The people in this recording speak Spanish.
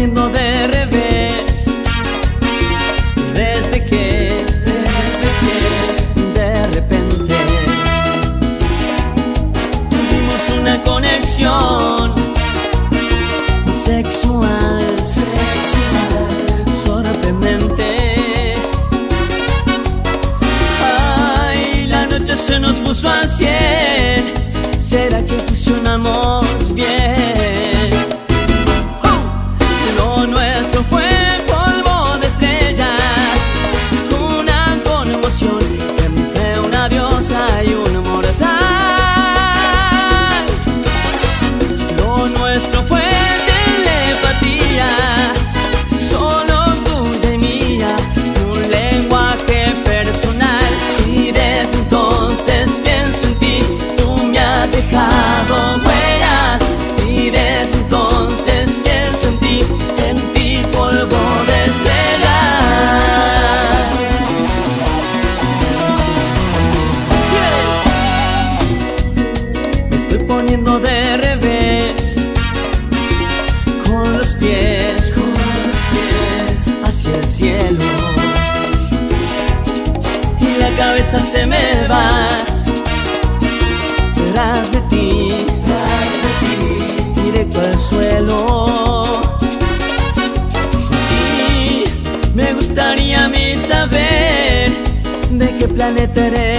poniendo de revés. Desde que, desde que, de repente, tuvimos una conexión sexual, sexual, sorprendente. Ay, la noche se nos puso a cien. ¿Será que fusionamos? pies, con los pies hacia el cielo. Y la cabeza se me va tras de ti, tras de ti, directo al suelo. Sí, me gustaría a mí saber de qué planeta eres